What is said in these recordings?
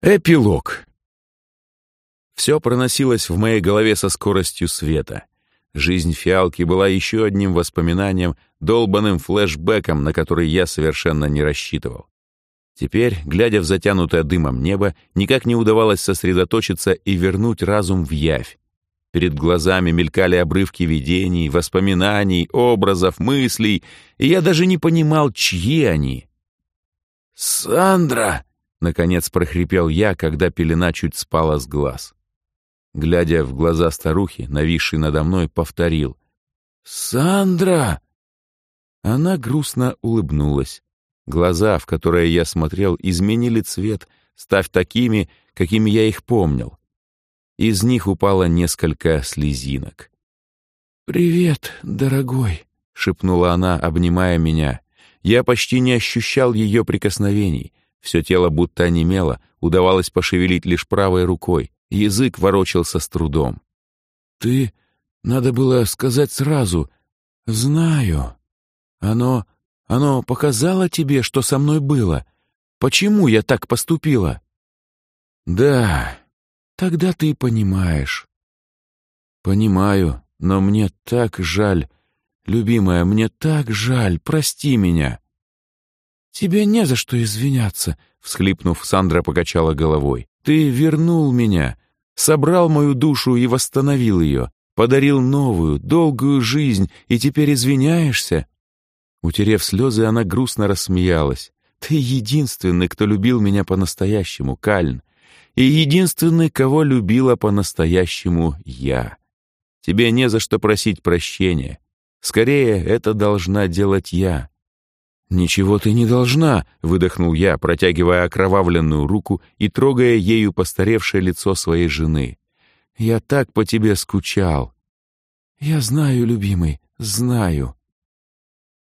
Эпилог. Все проносилось в моей голове со скоростью света. Жизнь фиалки была еще одним воспоминанием, долбанным флешбеком, на который я совершенно не рассчитывал. Теперь, глядя в затянутое дымом небо, никак не удавалось сосредоточиться и вернуть разум в явь. Перед глазами мелькали обрывки видений, воспоминаний, образов, мыслей, и я даже не понимал, чьи они. «Сандра!» Наконец прохрипел я, когда пелена чуть спала с глаз. Глядя в глаза старухи, нависшей надо мной, повторил. «Сандра!» Она грустно улыбнулась. Глаза, в которые я смотрел, изменили цвет, став такими, какими я их помнил. Из них упало несколько слезинок. «Привет, дорогой», — шепнула она, обнимая меня. Я почти не ощущал ее прикосновений — все тело будто онемело, удавалось пошевелить лишь правой рукой. Язык ворочался с трудом. «Ты... Надо было сказать сразу. Знаю. Оно... Оно показало тебе, что со мной было. Почему я так поступила?» «Да, тогда ты понимаешь». «Понимаю, но мне так жаль. Любимая, мне так жаль. Прости меня». «Тебе не за что извиняться», — всхлипнув, Сандра покачала головой. «Ты вернул меня, собрал мою душу и восстановил ее, подарил новую, долгую жизнь, и теперь извиняешься?» Утерев слезы, она грустно рассмеялась. «Ты единственный, кто любил меня по-настоящему, Кальн, и единственный, кого любила по-настоящему я. Тебе не за что просить прощения. Скорее, это должна делать я. «Ничего ты не должна», — выдохнул я, протягивая окровавленную руку и трогая ею постаревшее лицо своей жены. «Я так по тебе скучал». «Я знаю, любимый, знаю».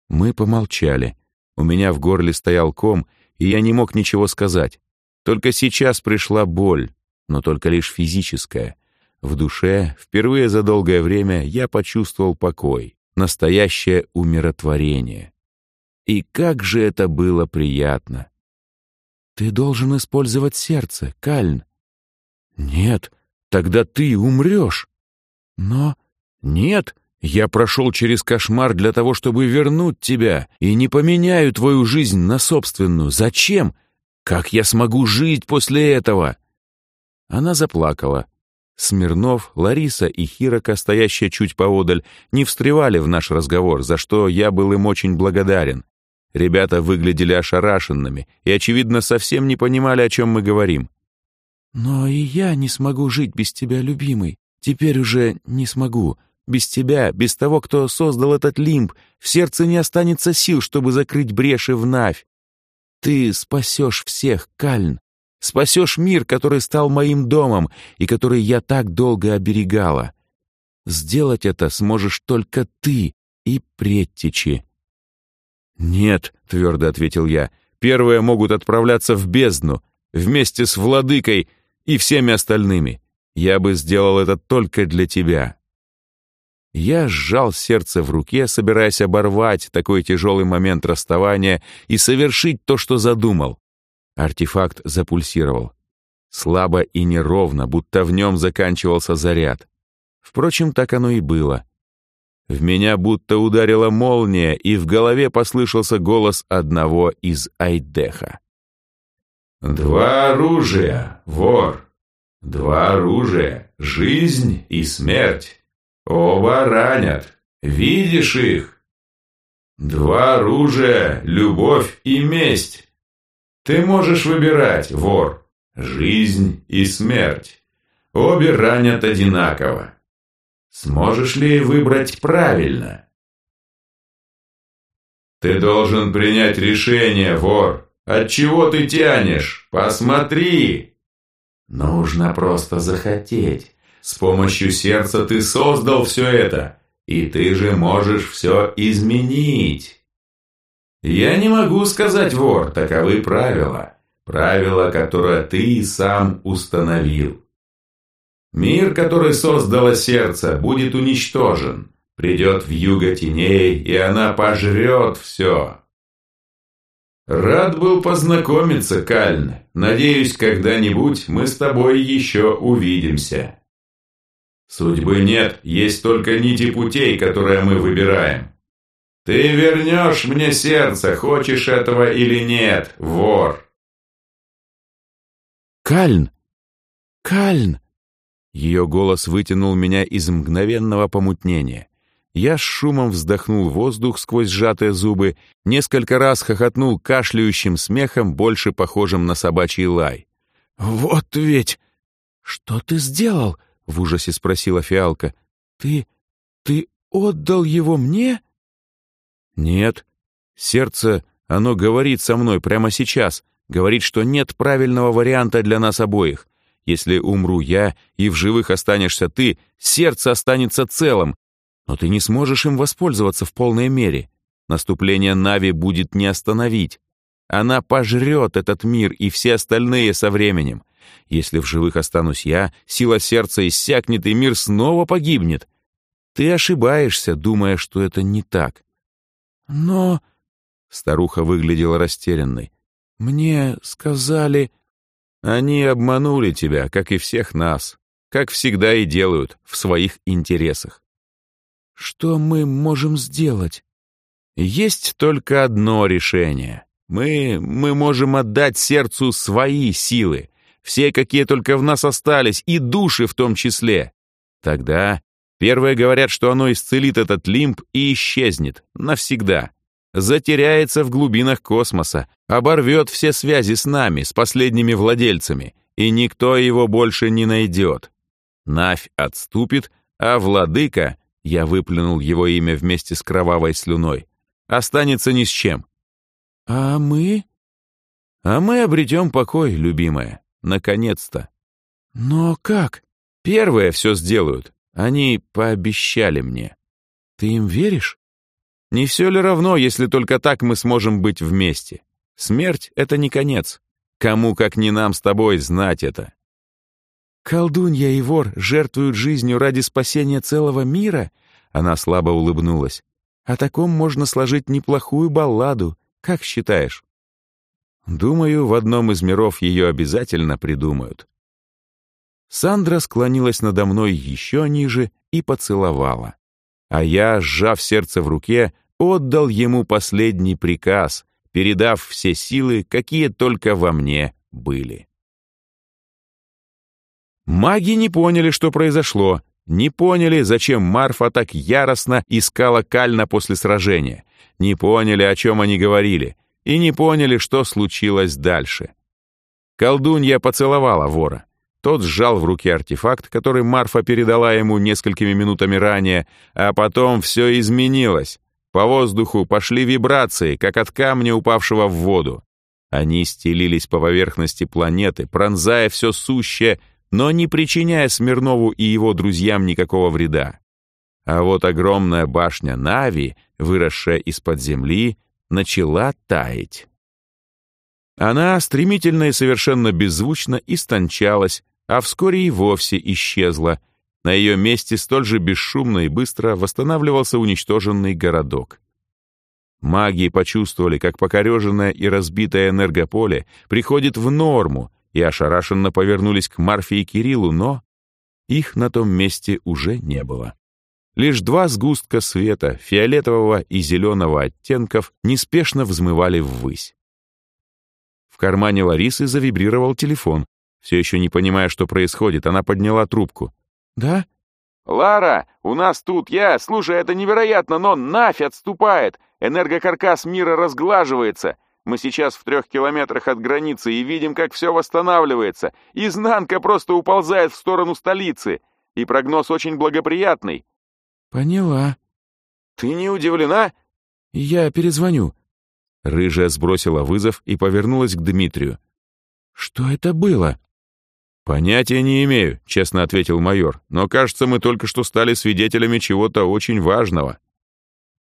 Мы помолчали. У меня в горле стоял ком, и я не мог ничего сказать. Только сейчас пришла боль, но только лишь физическая. В душе, впервые за долгое время, я почувствовал покой, настоящее умиротворение. И как же это было приятно! Ты должен использовать сердце, Кальн. Нет, тогда ты умрешь. Но нет, я прошел через кошмар для того, чтобы вернуть тебя, и не поменяю твою жизнь на собственную. Зачем? Как я смогу жить после этого? Она заплакала. Смирнов, Лариса и Хирока, стоящие чуть поодаль, не встревали в наш разговор, за что я был им очень благодарен. Ребята выглядели ошарашенными и, очевидно, совсем не понимали, о чем мы говорим. «Но и я не смогу жить без тебя, любимый. Теперь уже не смогу. Без тебя, без того, кто создал этот лимб, в сердце не останется сил, чтобы закрыть бреши в Навь. Ты спасешь всех, Кальн. Спасешь мир, который стал моим домом и который я так долго оберегала. Сделать это сможешь только ты и предтечи. «Нет», — твердо ответил я, — «первые могут отправляться в бездну, вместе с владыкой и всеми остальными. Я бы сделал это только для тебя». Я сжал сердце в руке, собираясь оборвать такой тяжелый момент расставания и совершить то, что задумал. Артефакт запульсировал. Слабо и неровно, будто в нем заканчивался заряд. Впрочем, так оно и было. В меня будто ударила молния, и в голове послышался голос одного из Айдеха. «Два оружия, вор! Два оружия, жизнь и смерть! Оба ранят! Видишь их? Два оружия, любовь и месть! Ты можешь выбирать, вор, жизнь и смерть! Обе ранят одинаково!» Сможешь ли выбрать правильно? Ты должен принять решение, вор. От чего ты тянешь? Посмотри. Нужно просто захотеть. С помощью сердца ты создал все это, и ты же можешь все изменить. Я не могу сказать, вор, таковы правила. Правила, которые ты сам установил. Мир, который создало сердце, будет уничтожен. Придет в юго теней, и она пожрет все. «Рад был познакомиться, Кальн. Надеюсь, когда-нибудь мы с тобой еще увидимся». «Судьбы нет, есть только нити путей, которые мы выбираем. Ты вернешь мне сердце, хочешь этого или нет, вор!» «Кальн! Кальн!» Ее голос вытянул меня из мгновенного помутнения. Я с шумом вздохнул воздух сквозь сжатые зубы, несколько раз хохотнул кашляющим смехом, больше похожим на собачий лай. «Вот ведь!» «Что ты сделал?» — в ужасе спросила фиалка. «Ты... ты отдал его мне?» «Нет. Сердце, оно говорит со мной прямо сейчас, говорит, что нет правильного варианта для нас обоих. Если умру я и в живых останешься ты, сердце останется целым, но ты не сможешь им воспользоваться в полной мере. Наступление Нави будет не остановить. Она пожрет этот мир и все остальные со временем. Если в живых останусь я, сила сердца иссякнет, и мир снова погибнет. Ты ошибаешься, думая, что это не так. Но... Старуха выглядела растерянной. «Мне сказали...» «Они обманули тебя, как и всех нас, как всегда и делают, в своих интересах. Что мы можем сделать? Есть только одно решение. Мы, мы можем отдать сердцу свои силы, все, какие только в нас остались, и души в том числе. Тогда первые говорят, что оно исцелит этот лимб и исчезнет навсегда. Затеряется в глубинах космоса, оборвет все связи с нами, с последними владельцами, и никто его больше не найдет. Навь отступит, а владыка я выплюнул его имя вместе с кровавой слюной. Останется ни с чем. А мы? А мы обретем покой, любимая. Наконец-то. Но как? Первые все сделают. Они пообещали мне. Ты им веришь? Не все ли равно, если только так мы сможем быть вместе? Смерть — это не конец. Кому, как не нам с тобой, знать это? «Колдунья и вор жертвуют жизнью ради спасения целого мира?» Она слабо улыбнулась. «О таком можно сложить неплохую балладу. Как считаешь?» «Думаю, в одном из миров ее обязательно придумают». Сандра склонилась надо мной еще ниже и поцеловала. А я, сжав сердце в руке, отдал ему последний приказ, передав все силы, какие только во мне были. Маги не поняли, что произошло, не поняли, зачем Марфа так яростно искала Кальна после сражения, не поняли, о чем они говорили, и не поняли, что случилось дальше. Колдунья поцеловала вора. Тот сжал в руке артефакт, который Марфа передала ему несколькими минутами ранее, а потом все изменилось. По воздуху пошли вибрации, как от камня, упавшего в воду. Они стелились по поверхности планеты, пронзая все сущее, но не причиняя Смирнову и его друзьям никакого вреда. А вот огромная башня Нави, выросшая из-под земли, начала таять. Она стремительно и совершенно беззвучно истончалась, а вскоре и вовсе исчезла. На ее месте столь же бесшумно и быстро восстанавливался уничтоженный городок. Маги почувствовали, как покореженное и разбитое энергополе приходит в норму, и ошарашенно повернулись к Марфе и Кириллу, но их на том месте уже не было. Лишь два сгустка света, фиолетового и зеленого оттенков, неспешно взмывали ввысь. В кармане Ларисы завибрировал телефон. Все еще не понимая, что происходит, она подняла трубку. «Да?» «Лара, у нас тут я. Слушай, это невероятно, но нафь отступает. Энергокаркас мира разглаживается. Мы сейчас в трех километрах от границы и видим, как все восстанавливается. Изнанка просто уползает в сторону столицы. И прогноз очень благоприятный. Поняла. Ты не удивлена? Я перезвоню. Рыжая сбросила вызов и повернулась к Дмитрию. Что это было? «Понятия не имею», — честно ответил майор, «но, кажется, мы только что стали свидетелями чего-то очень важного».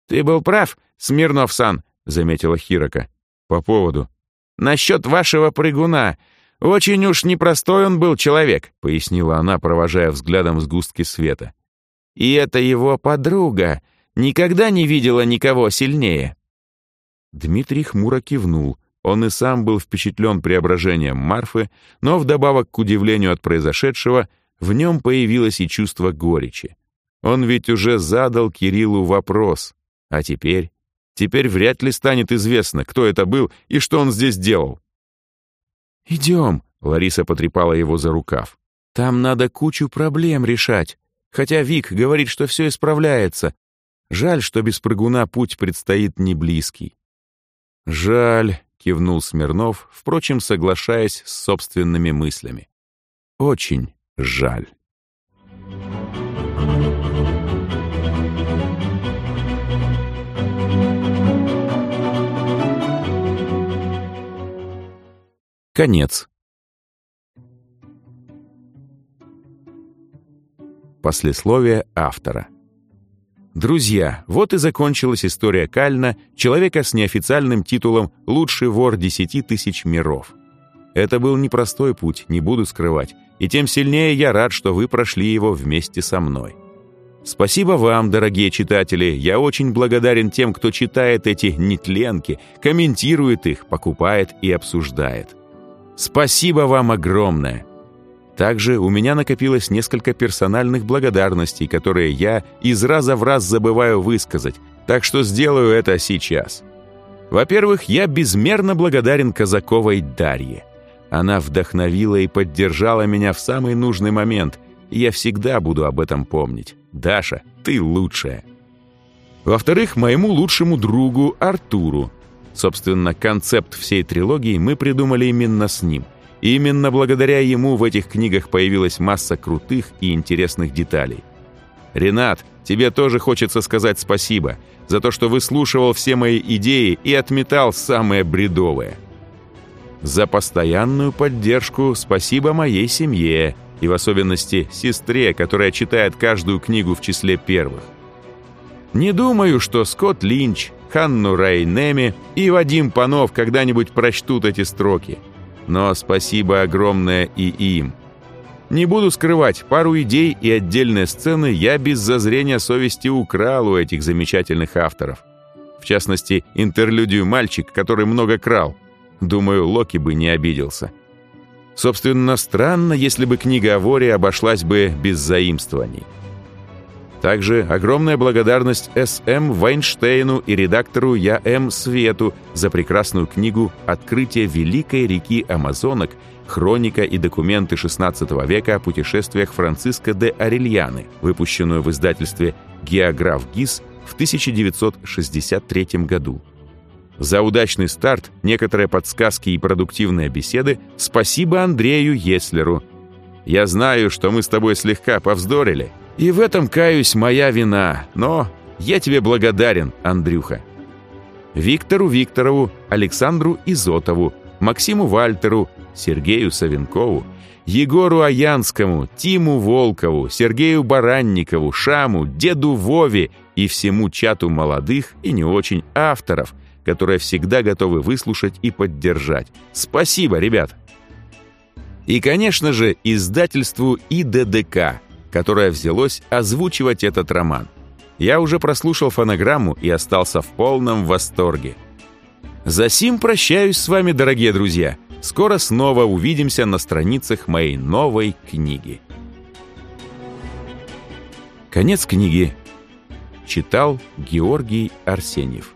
«Ты был прав, Смирнов-сан», — заметила Хирока. По поводу. «Насчет вашего прыгуна. Очень уж непростой он был человек», — пояснила она, провожая взглядом сгустки света. «И это его подруга. Никогда не видела никого сильнее». Дмитрий хмуро кивнул, Он и сам был впечатлен преображением Марфы, но вдобавок к удивлению от произошедшего, в нем появилось и чувство горечи. Он ведь уже задал Кириллу вопрос. А теперь? Теперь вряд ли станет известно, кто это был и что он здесь делал. «Идем», — Лариса потрепала его за рукав. «Там надо кучу проблем решать. Хотя Вик говорит, что все исправляется. Жаль, что без прыгуна путь предстоит не близкий». «Жаль», — кивнул Смирнов, впрочем, соглашаясь с собственными мыслями. «Очень жаль». Конец. Послесловие автора. Друзья, вот и закончилась история Кальна, человека с неофициальным титулом «Лучший вор десяти тысяч миров». Это был непростой путь, не буду скрывать, и тем сильнее я рад, что вы прошли его вместе со мной. Спасибо вам, дорогие читатели, я очень благодарен тем, кто читает эти нетленки, комментирует их, покупает и обсуждает. Спасибо вам огромное! Также у меня накопилось несколько персональных благодарностей, которые я из раза в раз забываю высказать, так что сделаю это сейчас. Во-первых, я безмерно благодарен Казаковой Дарье. Она вдохновила и поддержала меня в самый нужный момент, и я всегда буду об этом помнить. Даша, ты лучшая. Во-вторых, моему лучшему другу Артуру, Собственно, концепт всей трилогии мы придумали именно с ним. Именно благодаря ему в этих книгах появилась масса крутых и интересных деталей. Ренат, тебе тоже хочется сказать спасибо за то, что выслушивал все мои идеи и отметал самые бредовые. За постоянную поддержку спасибо моей семье и в особенности сестре, которая читает каждую книгу в числе первых. Не думаю, что Скотт Линч, Ханну Райнеми и Вадим Панов когда-нибудь прочтут эти строки. Но спасибо огромное и им. Не буду скрывать, пару идей и отдельные сцены я без зазрения совести украл у этих замечательных авторов. В частности, интерлюдию «Мальчик», который много крал. Думаю, Локи бы не обиделся. Собственно, странно, если бы книга о воре обошлась бы без заимствований. Также огромная благодарность С.М. Вайнштейну и редактору Я.М. Свету за прекрасную книгу «Открытие великой реки Амазонок. Хроника и документы XVI века о путешествиях Франциско де Орельяны», выпущенную в издательстве «Географ ГИС» в 1963 году. За удачный старт, некоторые подсказки и продуктивные беседы спасибо Андрею Еслеру. Я знаю, что мы с тобой слегка повздорили – и в этом, каюсь, моя вина, но я тебе благодарен, Андрюха. Виктору Викторову, Александру Изотову, Максиму Вальтеру, Сергею Савенкову, Егору Аянскому, Тиму Волкову, Сергею Баранникову, Шаму, Деду Вове и всему чату молодых и не очень авторов, которые всегда готовы выслушать и поддержать. Спасибо, ребят! И, конечно же, издательству ИДДК – которое взялось озвучивать этот роман. Я уже прослушал фонограмму и остался в полном восторге. За сим прощаюсь с вами, дорогие друзья. Скоро снова увидимся на страницах моей новой книги. Конец книги. Читал Георгий Арсеньев.